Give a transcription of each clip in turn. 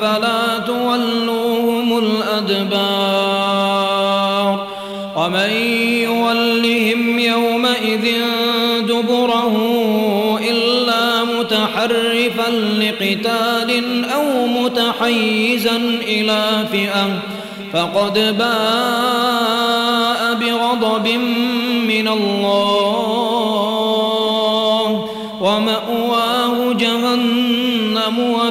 فلا تولوهم الأدبار. ومن يولهم يومئذ دبره إلا متحرفا لقتال أو متحيزا إلى فئة فقد باء بغضب من الله.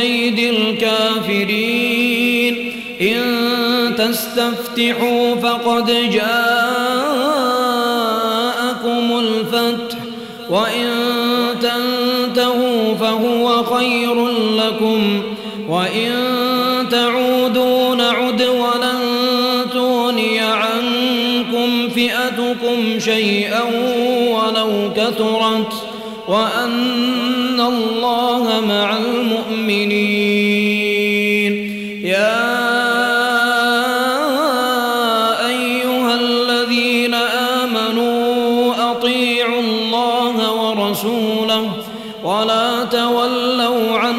كيد الكافرين. إن تستفتحوا فقد جاءكم الفتح وإن تنتهوا فهو خير لكم وإن تعودوا نعد ولن تغني عنكم فئتكم شيئا ولو كثرت وأن الله مع المؤمنين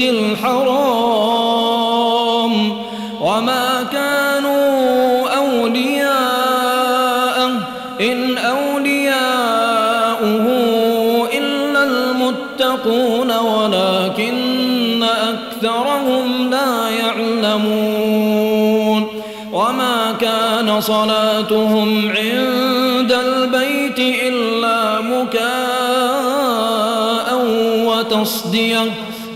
المسجد الحرام وما كانوا أولياء إن أولياؤه إلا المتقون ولكن أكثرهم لا يعلمون. وما كان صلاتهم عند البيت إلا مكاء وتصدية.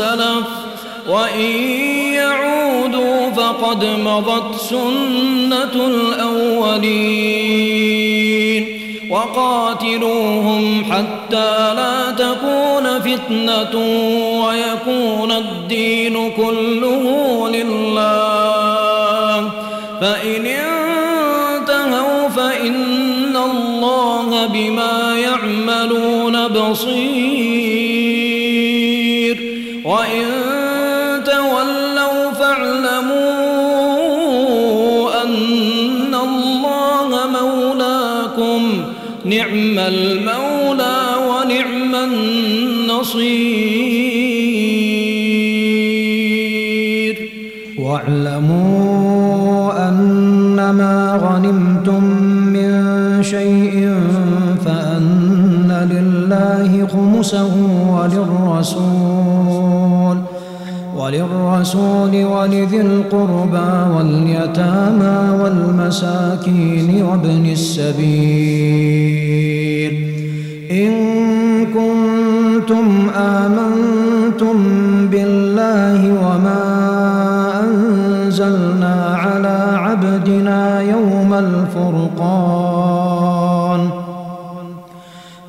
سلف وإن يعودوا فقد مضت سنة الأولين وقاتلوهم حتى لا تكون فتنة ويكون الدين كله لله فإن شيء فأن لله خمسه وللرسول وللرسول ولذي القربى واليتامى والمساكين وابن السبيل. إن كنتم آمنتم بالله وما أنزلنا على عبدنا يوم الفرقان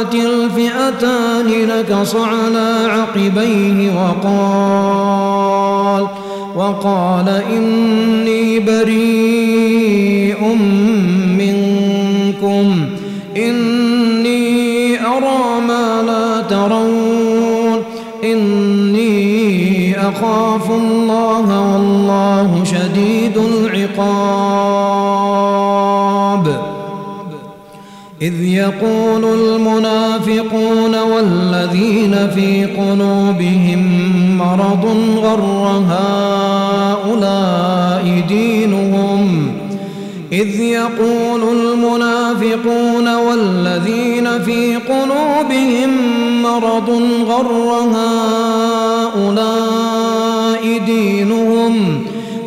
تراءت الفئتان نكص على عقبيه وقال وقال إني بريء منكم إني أرى ما لا ترون إني أخاف الله والله شديد العقاب إذ يقول المنافقون والذين في قلوبهم مرض غر هؤلاء دينهم؟ إذ يقول المنافقون والذين في قلوبهم مرض غر هؤلاء دينهم؟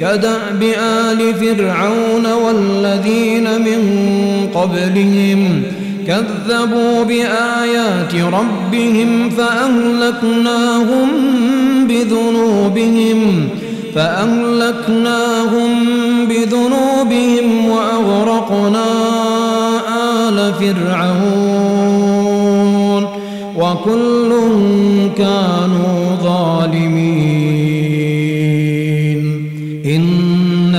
كدأب آل فرعون والذين من قبلهم كذبوا بآيات ربهم فأهلكناهم بذنوبهم فأهلكناهم بذنوبهم وأغرقنا آل فرعون وكل كانوا ظالمين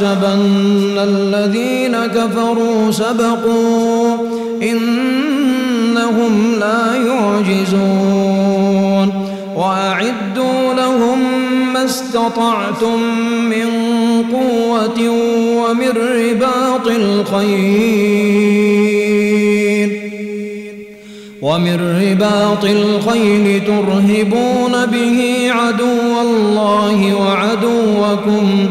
ولا يحسبن الذين كفروا سبقوا إنهم لا يعجزون وأعدوا لهم ما استطعتم من قوة ومن رباط الخيل ومن رباط الخيل ترهبون به عدو الله وعدوكم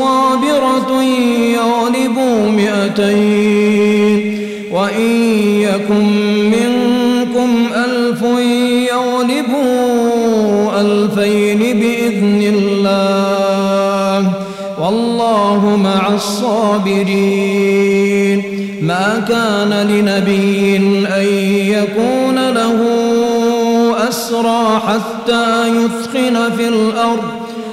صابرة يغلبوا مئتين. وإن يكن منكم ألف يغلبوا ألفين بإذن الله. والله مع الصابرين. ما كان لنبي أن يكون له أسرى حتى يثخن في الأرض.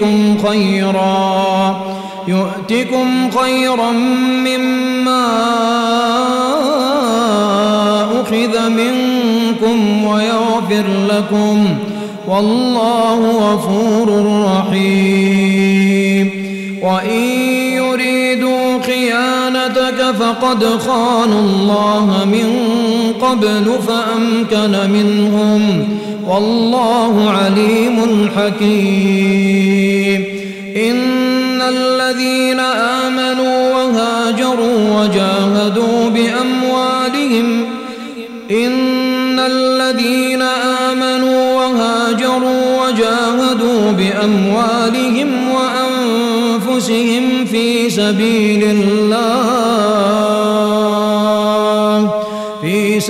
يؤتكم خيرا يؤتكم خيرا مما أخذ منكم ويغفر لكم. والله غفور رحيم. وإن يريدوا خيانتك فقد خانوا الله من قبل فأمكن منهم والله عليم حكيم. إن الذين آمنوا وهاجروا وجاهدوا بأموالهم إن الذين آمنوا وهاجروا وجاهدوا بأموالهم وأنفسهم في سبيل الله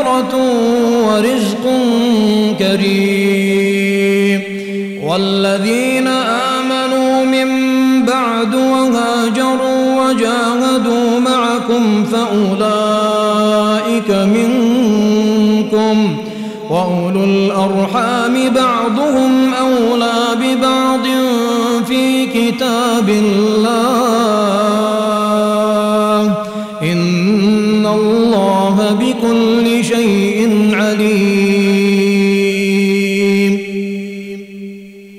مغفرة